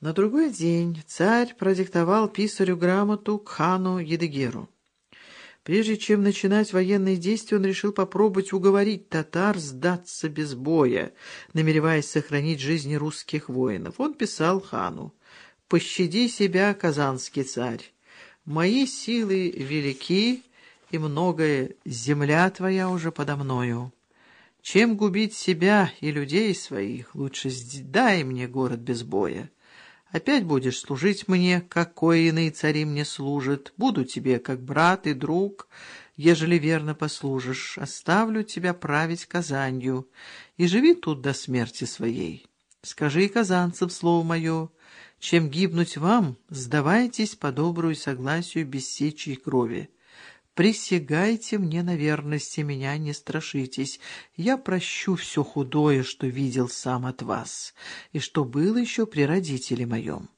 На другой день царь продиктовал писарю грамоту к хану Едыгеру. Прежде чем начинать военные действия, он решил попробовать уговорить татар сдаться без боя, намереваясь сохранить жизни русских воинов. Он писал хану «Пощади себя, казанский царь, мои силы велики, и многое земля твоя уже подо мною». Чем губить себя и людей своих, лучше дай мне город без боя. Опять будешь служить мне, как иные цари мне служат. Буду тебе, как брат и друг, ежели верно послужишь. Оставлю тебя править Казанью, и живи тут до смерти своей. Скажи и казанцам слово мое, чем гибнуть вам, сдавайтесь по добрую согласию без сечи крови. Присягайте мне на верности, меня не страшитесь. Я прощу все худое, что видел сам от вас, и что было еще при родителе моем.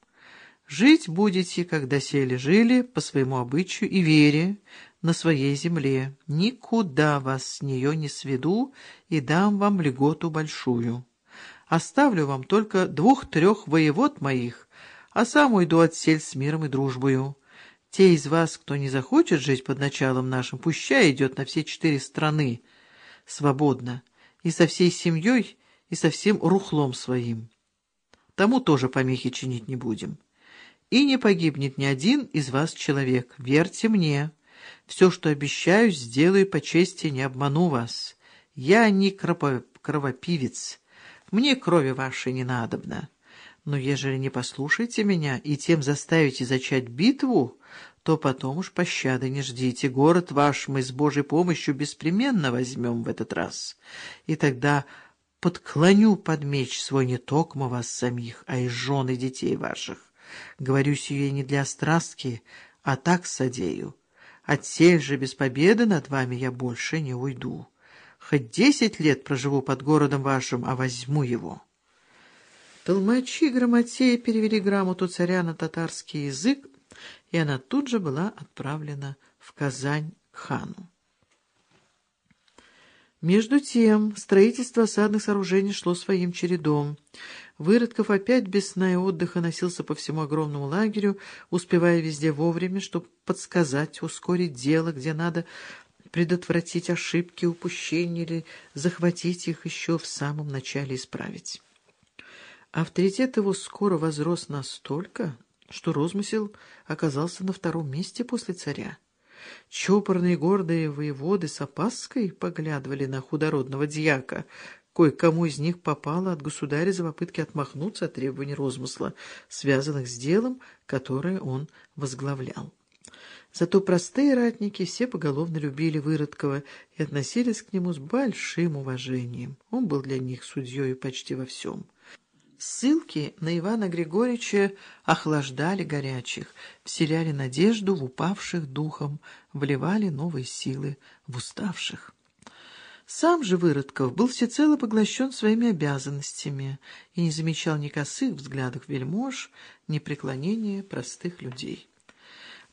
Жить будете, когда сели жили, по своему обычаю и вере, на своей земле. Никуда вас с нее не сведу и дам вам льготу большую. Оставлю вам только двух-трех воевод моих, а сам уйду от сель с миром и дружбою. Те из вас, кто не захочет жить под началом нашим, пущай идет на все четыре страны свободно, и со всей семьей, и со всем рухлом своим. Тому тоже помехи чинить не будем. И не погибнет ни один из вас человек, верьте мне. Все, что обещаю, сделаю по чести, не обману вас. Я не кровопивец, мне крови вашей не надобно. Но ежели не послушаете меня и тем заставите зачать битву, то потом уж пощады не ждите. Город ваш мы с Божьей помощью беспременно возьмем в этот раз. И тогда подклоню под меч свой не токмо вас самих, а и жен и детей ваших. Говорю сие не для страстки, а так содею. Отсель же без победы над вами я больше не уйду. Хоть десять лет проживу под городом вашим, а возьму его». Толмачи и грамотеи перевели грамоту царя на татарский язык, и она тут же была отправлена в Казань к хану. Между тем строительство осадных сооружений шло своим чередом. Выродков опять без сна и отдыха носился по всему огромному лагерю, успевая везде вовремя, чтобы подсказать, ускорить дело, где надо предотвратить ошибки, упущения или захватить их еще в самом начале исправить. Авторитет его скоро возрос настолько, что розмысел оказался на втором месте после царя. Чопорные гордые воеводы с опаской поглядывали на худородного дьяка, кое-кому из них попало от государя за попытки отмахнуться от требований розмысла, связанных с делом, которое он возглавлял. Зато простые ратники все поголовно любили Выродкова и относились к нему с большим уважением. Он был для них судьей почти во всем. Ссылки на Ивана Григорьевича охлаждали горячих, вселяли надежду в упавших духом, вливали новые силы в уставших. Сам же Выродков был всецело поглощен своими обязанностями и не замечал ни косых взглядов вельмож, ни преклонения простых людей.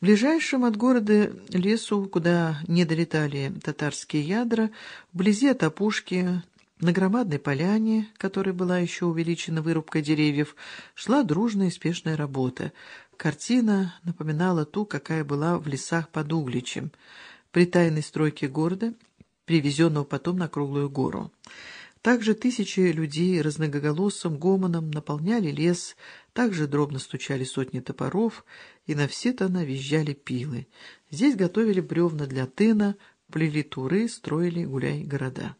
В ближайшем от города лесу, куда не долетали татарские ядра, вблизи от опушки на громадной поляне, которая была еще увеличена вырубкой деревьев, шла дружная и спешная работа. Картина напоминала ту, какая была в лесах под Угличем, при тайной стройке города, привезенного потом на Круглую гору. Также тысячи людей разноголосым гомоном наполняли лес, также дробно стучали сотни топоров, и на все тона визжали пилы. Здесь готовили бревна для тына, плели туры, строили гуляй города.